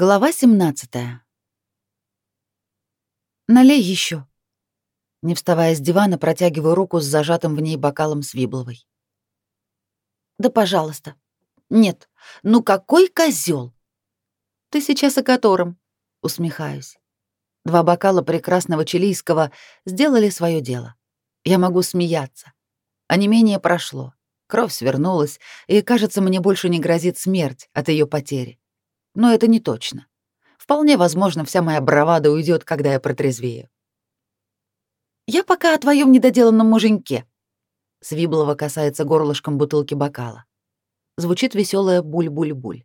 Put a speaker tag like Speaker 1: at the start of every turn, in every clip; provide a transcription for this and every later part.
Speaker 1: Глава 17. Налей еще. Не вставая с дивана, протягиваю руку с зажатым в ней бокалом с Вибловой. Да, пожалуйста. Нет. Ну какой козел? Ты сейчас о котором? Усмехаюсь. Два бокала прекрасного чилийского сделали свое дело. Я могу смеяться. А не менее прошло. Кровь свернулась, и, кажется, мне больше не грозит смерть от ее потери но это не точно. Вполне возможно, вся моя бравада уйдет, когда я протрезвею. «Я пока о твоем недоделанном муженьке», — Свиблова касается горлышком бутылки бокала. Звучит веселая буль-буль-буль.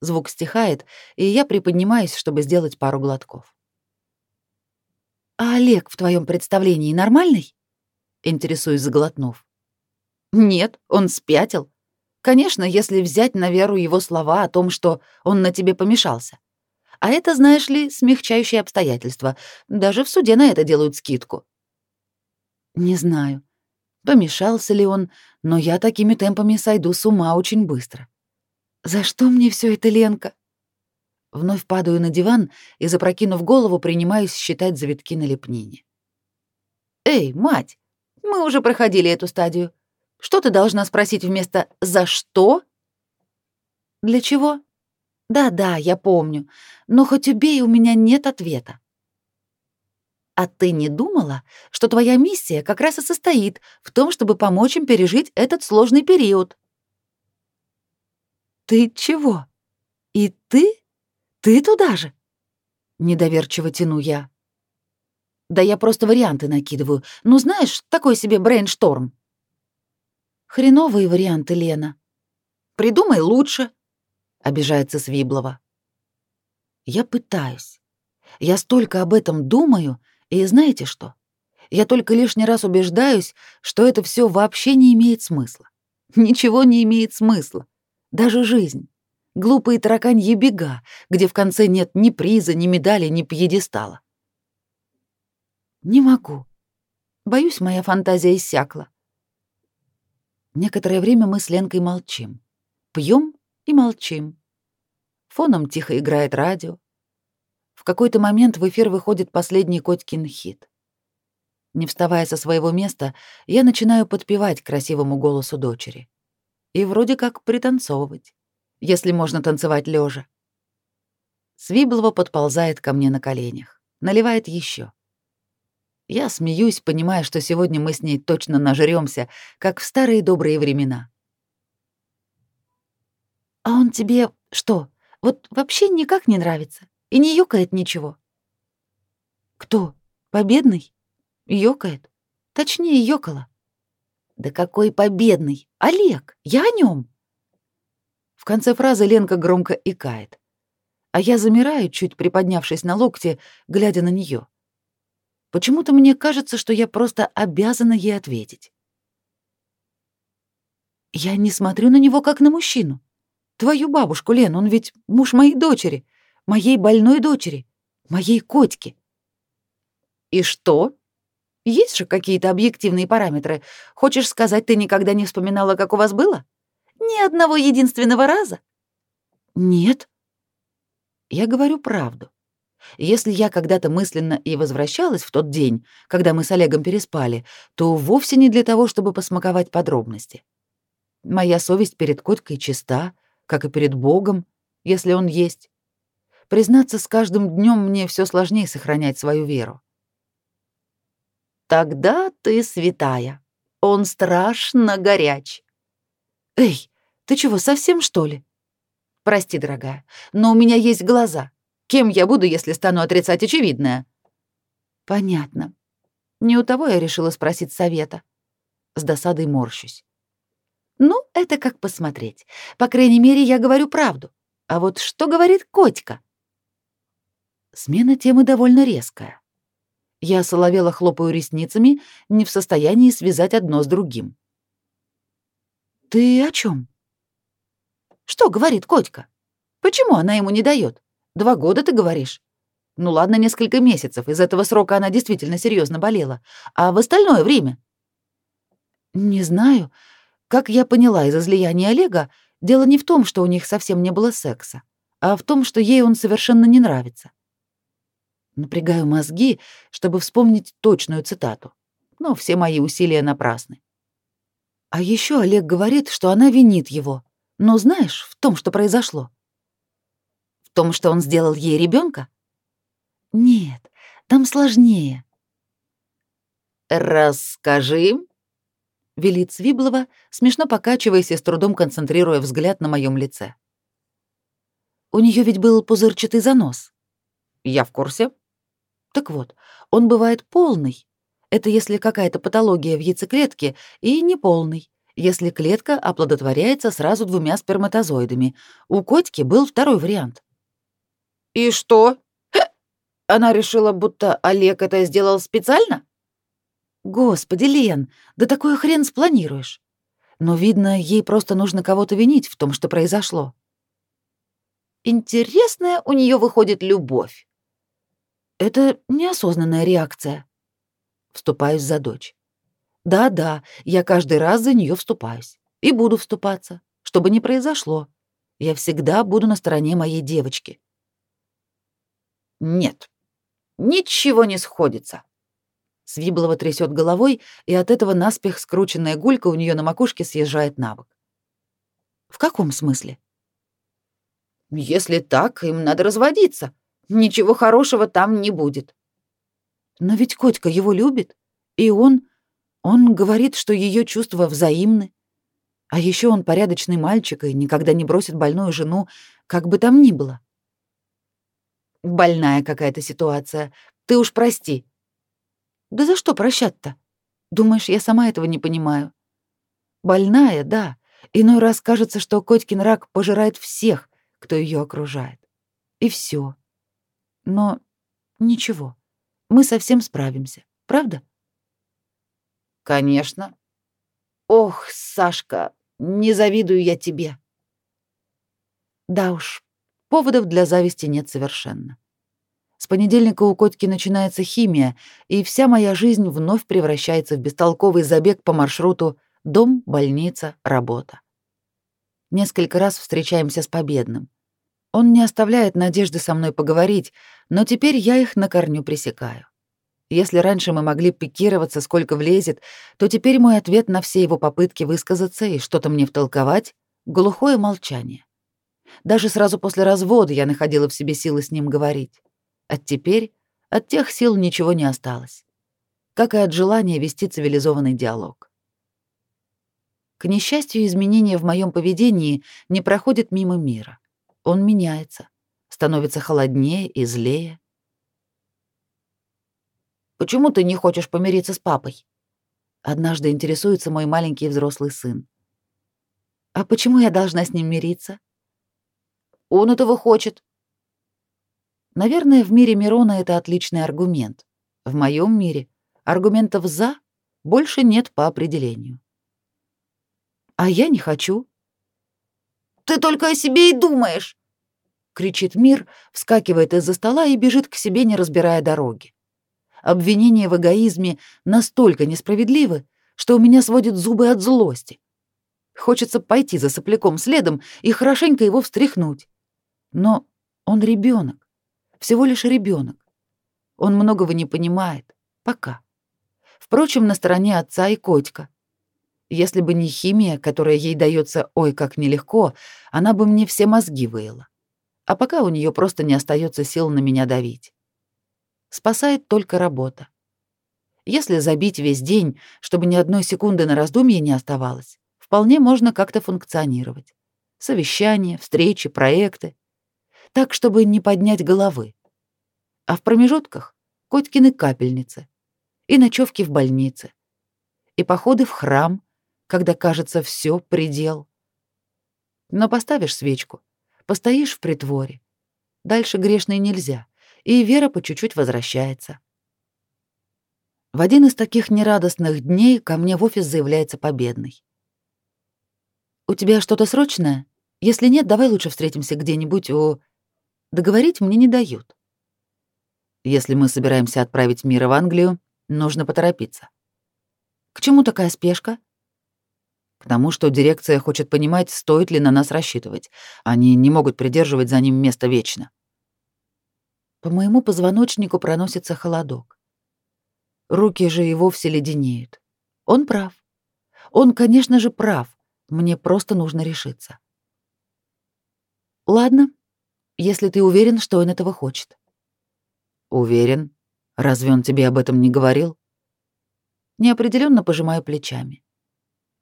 Speaker 1: Звук стихает, и я приподнимаюсь, чтобы сделать пару глотков. «А Олег в твоем представлении нормальный?» — интересуюсь, заглотнув. «Нет, он спятил. Конечно, если взять на веру его слова о том, что он на тебе помешался. А это, знаешь ли, смягчающее обстоятельство. Даже в суде на это делают скидку. Не знаю, помешался ли он, но я такими темпами сойду с ума очень быстро. За что мне все это, Ленка? Вновь падаю на диван и, запрокинув голову, принимаюсь считать завитки на лепнине. Эй, мать, мы уже проходили эту стадию. Что ты должна спросить вместо «за что»? Для чего? Да-да, я помню, но хоть убей, у меня нет ответа. А ты не думала, что твоя миссия как раз и состоит в том, чтобы помочь им пережить этот сложный период? Ты чего? И ты? Ты туда же? Недоверчиво тяну я. Да я просто варианты накидываю. Ну, знаешь, такой себе брейншторм. Хреновые варианты, Лена. Придумай лучше, обижается Свиблова. Я пытаюсь. Я столько об этом думаю, и знаете что? Я только лишний раз убеждаюсь, что это все вообще не имеет смысла. Ничего не имеет смысла. Даже жизнь. Глупые тараканьи бега, где в конце нет ни приза, ни медали, ни пьедестала. Не могу. Боюсь, моя фантазия иссякла. Некоторое время мы с Ленкой молчим. Пьем и молчим. Фоном тихо играет радио. В какой-то момент в эфир выходит последний Котькин хит. Не вставая со своего места, я начинаю подпевать красивому голосу дочери. И вроде как пританцовывать, если можно танцевать лежа. Свиблова подползает ко мне на коленях, наливает еще. Я смеюсь, понимая, что сегодня мы с ней точно нажрёмся, как в старые добрые времена. «А он тебе что, вот вообще никак не нравится? И не ёкает ничего?» «Кто? Победный? Ёкает? Точнее, ёкала». «Да какой победный? Олег! Я о нём!» В конце фразы Ленка громко икает, а я замираю, чуть приподнявшись на локте, глядя на неё. Почему-то мне кажется, что я просто обязана ей ответить. Я не смотрю на него как на мужчину. Твою бабушку, Лен, он ведь муж моей дочери, моей больной дочери, моей котики. И что? Есть же какие-то объективные параметры. Хочешь сказать, ты никогда не вспоминала, как у вас было? Ни одного единственного раза? Нет. Я говорю правду. Если я когда-то мысленно и возвращалась в тот день, когда мы с Олегом переспали, то вовсе не для того, чтобы посмаковать подробности. Моя совесть перед Котькой чиста, как и перед Богом, если он есть. Признаться, с каждым днем мне все сложнее сохранять свою веру. Тогда ты святая. Он страшно горяч. Эй, ты чего, совсем что ли? Прости, дорогая, но у меня есть глаза. Кем я буду, если стану отрицать очевидное? Понятно. Не у того я решила спросить совета. С досадой морщусь. Ну, это как посмотреть. По крайней мере, я говорю правду. А вот что говорит Котька? Смена темы довольно резкая. Я соловела хлопаю ресницами, не в состоянии связать одно с другим. Ты о чем? Что говорит Котька? Почему она ему не дает? Два года, ты говоришь? Ну ладно, несколько месяцев. Из этого срока она действительно серьезно болела. А в остальное время? Не знаю. Как я поняла из излияния Олега, дело не в том, что у них совсем не было секса, а в том, что ей он совершенно не нравится. Напрягаю мозги, чтобы вспомнить точную цитату, но все мои усилия напрасны. А еще Олег говорит, что она винит его. Но знаешь, в том, что произошло. Том, что он сделал ей ребенка? Нет, там сложнее. «Расскажи», — велит Свиблова, смешно покачиваясь и с трудом концентрируя взгляд на моем лице. У нее ведь был пузырчатый занос. Я в курсе. Так вот, он бывает полный. Это если какая-то патология в яйцеклетке, и неполный, если клетка оплодотворяется сразу двумя сперматозоидами. У котики был второй вариант. «И что?» Она решила, будто Олег это сделал специально? Господи, Лен, да такой хрен спланируешь. Но, видно, ей просто нужно кого-то винить в том, что произошло. Интересная у нее выходит любовь. Это неосознанная реакция. Вступаюсь за дочь. Да-да, я каждый раз за нее вступаюсь. И буду вступаться, чтобы не произошло. Я всегда буду на стороне моей девочки. Нет, ничего не сходится. Свиблова трясет головой, и от этого наспех скрученная гулька у нее на макушке съезжает на. В каком смысле? Если так, им надо разводиться. Ничего хорошего там не будет. Но ведь Котька его любит, и он он говорит, что ее чувства взаимны. А еще он порядочный мальчик и никогда не бросит больную жену, как бы там ни было. Больная какая-то ситуация. Ты уж прости. Да за что прощать-то? Думаешь, я сама этого не понимаю? Больная, да. Иной раз кажется, что Котькин рак пожирает всех, кто ее окружает. И все. Но ничего. Мы совсем справимся. Правда? Конечно. Ох, Сашка, не завидую я тебе. Да уж, поводов для зависти нет совершенно. С понедельника у Котьки начинается химия, и вся моя жизнь вновь превращается в бестолковый забег по маршруту дом, больница, работа. Несколько раз встречаемся с Победным. Он не оставляет надежды со мной поговорить, но теперь я их на корню пресекаю. Если раньше мы могли пикироваться, сколько влезет, то теперь мой ответ на все его попытки высказаться и что-то мне втолковать — глухое молчание. Даже сразу после развода я находила в себе силы с ним говорить. А теперь от тех сил ничего не осталось. Как и от желания вести цивилизованный диалог. К несчастью, изменения в моем поведении не проходят мимо мира. Он меняется, становится холоднее и злее. Почему ты не хочешь помириться с папой? Однажды интересуется мой маленький взрослый сын. А почему я должна с ним мириться? Он этого хочет. Наверное, в мире Мирона это отличный аргумент. В моем мире аргументов «за» больше нет по определению. А я не хочу. Ты только о себе и думаешь, кричит Мир, вскакивает из-за стола и бежит к себе, не разбирая дороги. Обвинения в эгоизме настолько несправедливы, что у меня сводит зубы от злости. Хочется пойти за сопляком следом и хорошенько его встряхнуть. Но он ребенок, всего лишь ребенок. Он многого не понимает. Пока. Впрочем, на стороне отца и котика. Если бы не химия, которая ей дается ой как нелегко, она бы мне все мозги выила. А пока у нее просто не остается сил на меня давить. Спасает только работа. Если забить весь день, чтобы ни одной секунды на раздумье не оставалось, вполне можно как-то функционировать. Совещания, встречи, проекты. Так, чтобы не поднять головы. А в промежутках — Котькины капельницы. И ночевки в больнице. И походы в храм, когда кажется все предел. Но поставишь свечку, постоишь в притворе. Дальше грешной нельзя — и Вера по чуть-чуть возвращается. В один из таких нерадостных дней ко мне в офис заявляется победный. «У тебя что-то срочное? Если нет, давай лучше встретимся где-нибудь у...» Договорить мне не дают. Если мы собираемся отправить Мира в Англию, нужно поторопиться. К чему такая спешка? К тому, что дирекция хочет понимать, стоит ли на нас рассчитывать. Они не могут придерживать за ним место вечно. По моему позвоночнику проносится холодок. Руки же и вовсе леденеют. Он прав. Он, конечно же, прав. Мне просто нужно решиться. Ладно, если ты уверен, что он этого хочет. Уверен? Разве он тебе об этом не говорил? Неопределенно пожимаю плечами.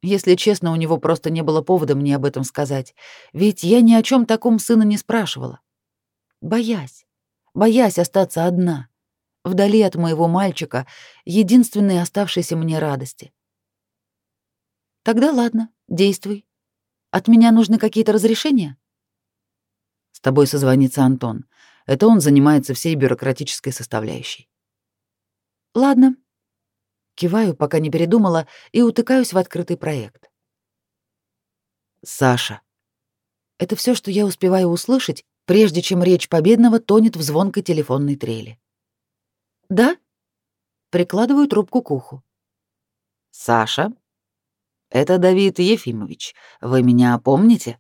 Speaker 1: Если честно, у него просто не было повода мне об этом сказать, ведь я ни о чем таком сына не спрашивала. Боясь, боясь остаться одна, вдали от моего мальчика, единственной оставшейся мне радости. Тогда ладно, действуй. От меня нужны какие-то разрешения? Тобой созвонится Антон. Это он занимается всей бюрократической составляющей. Ладно, Киваю, пока не передумала, и утыкаюсь в открытый проект. Саша. Это все, что я успеваю услышать, прежде чем речь победного тонет в звонкой телефонной трели. Да? Прикладываю трубку к уху. Саша, это Давид Ефимович. Вы меня помните?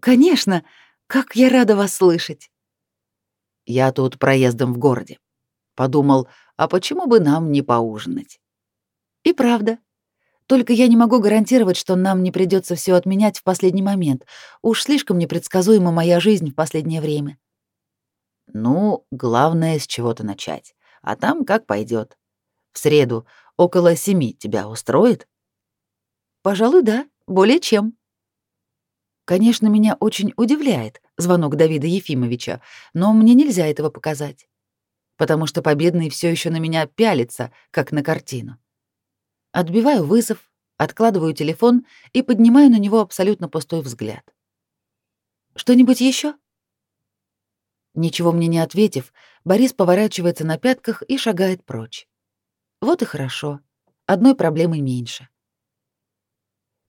Speaker 1: Конечно. Как я рада вас слышать. Я тут проездом в городе. Подумал, а почему бы нам не поужинать? И правда. Только я не могу гарантировать, что нам не придется все отменять в последний момент. Уж слишком непредсказуема моя жизнь в последнее время. Ну, главное с чего-то начать. А там как пойдет. В среду около семи тебя устроит? Пожалуй, да, более чем. Конечно, меня очень удивляет звонок Давида Ефимовича, но мне нельзя этого показать потому что победный все еще на меня пялится, как на картину. Отбиваю вызов, откладываю телефон и поднимаю на него абсолютно пустой взгляд. Что-нибудь еще? Ничего мне не ответив, Борис поворачивается на пятках и шагает прочь. Вот и хорошо. Одной проблемой меньше.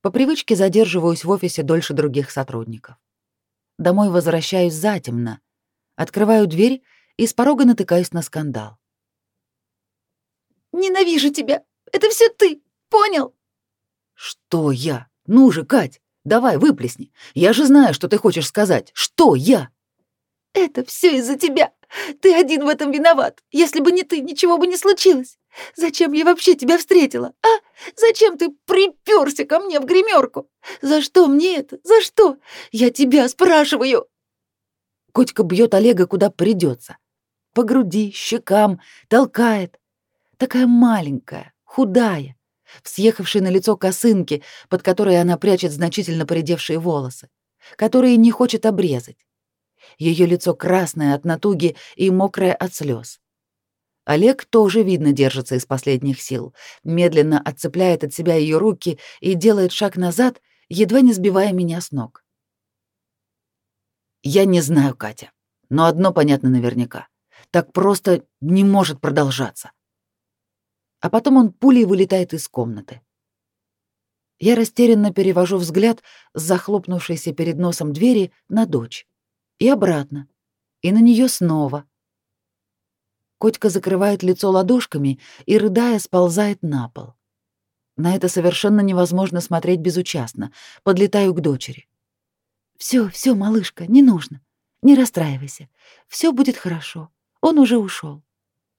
Speaker 1: По привычке задерживаюсь в офисе дольше других сотрудников. Домой возвращаюсь затемно. Открываю дверь и с порога натыкаюсь на скандал.
Speaker 2: «Ненавижу тебя! Это все ты! Понял?»
Speaker 1: «Что я? Ну же, Кать, давай выплесни. Я же знаю, что ты хочешь сказать. Что я?»
Speaker 2: «Это все из-за тебя. Ты один в этом виноват. Если бы не ты, ничего бы не случилось. Зачем я вообще тебя встретила, а? Зачем ты приперся ко мне в гримерку? За что мне это? За что? Я тебя спрашиваю!»
Speaker 1: Котька бьет Олега куда придется по груди, щекам, толкает. Такая маленькая, худая, в съехавшей на лицо косынке, под которой она прячет значительно поредевшие волосы, которые не хочет обрезать. Ее лицо красное от натуги и мокрое от слез. Олег тоже, видно, держится из последних сил, медленно отцепляет от себя ее руки и делает шаг назад, едва не сбивая меня с ног. Я не знаю, Катя, но одно понятно наверняка. Так просто не может продолжаться. А потом он пулей вылетает из комнаты. Я растерянно перевожу взгляд с захлопнувшейся перед носом двери на дочь. И обратно. И на нее снова. Котька закрывает лицо ладошками и, рыдая, сползает на пол. На это совершенно невозможно смотреть безучастно. Подлетаю к дочери. Все, все, малышка, не нужно. Не расстраивайся. Все будет хорошо. Он уже ушел.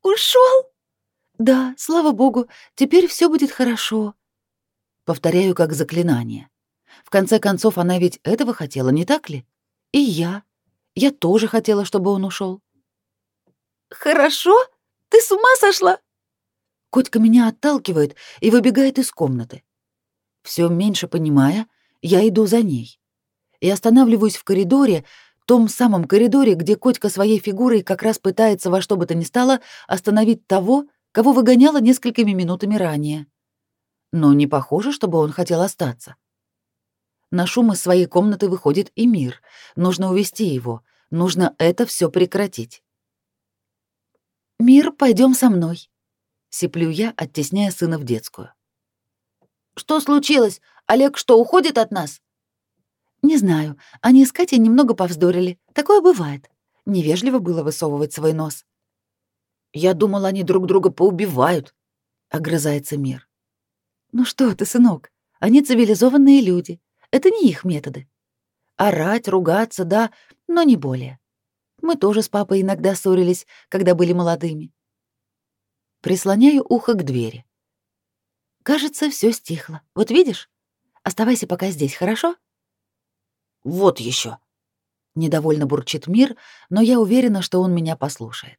Speaker 2: Ушел?
Speaker 1: Да, слава богу, теперь все будет хорошо. Повторяю как заклинание. В конце концов, она ведь этого хотела, не так ли? И я. Я тоже хотела, чтобы он ушел.
Speaker 2: Хорошо? Ты с ума сошла?
Speaker 1: Котька меня отталкивает и выбегает из комнаты. Все меньше понимая, я иду за ней. И останавливаюсь в коридоре, том самом коридоре, где Котька своей фигурой как раз пытается во что бы то ни стало остановить того, кого выгоняла несколькими минутами ранее. Но не похоже, чтобы он хотел остаться. На шум из своей комнаты выходит и мир. Нужно увести его. Нужно это все прекратить. «Мир, пойдем со мной», — сиплю я, оттесняя сына в детскую.
Speaker 2: «Что случилось? Олег что, уходит от нас?»
Speaker 1: Не знаю, они с Катей немного повздорили. Такое бывает. Невежливо было высовывать свой нос. Я думал, они друг друга поубивают, огрызается Мир. Ну что ты, сынок? Они цивилизованные люди. Это не их методы. Орать, ругаться, да, но не более. Мы тоже с папой иногда ссорились, когда были молодыми. Прислоняю ухо к двери. Кажется, все стихло. Вот видишь? Оставайся пока здесь, хорошо? Вот еще. Недовольно бурчит мир, но я уверена, что он меня послушает.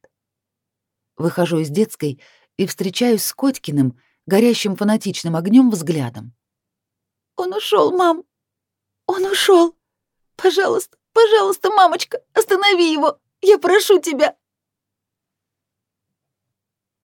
Speaker 1: Выхожу из детской и встречаюсь с Котькиным, горящим фанатичным огнем взглядом.
Speaker 2: «Он ушел, мам! Он ушел! Пожалуйста, пожалуйста, мамочка, останови его! Я прошу тебя!»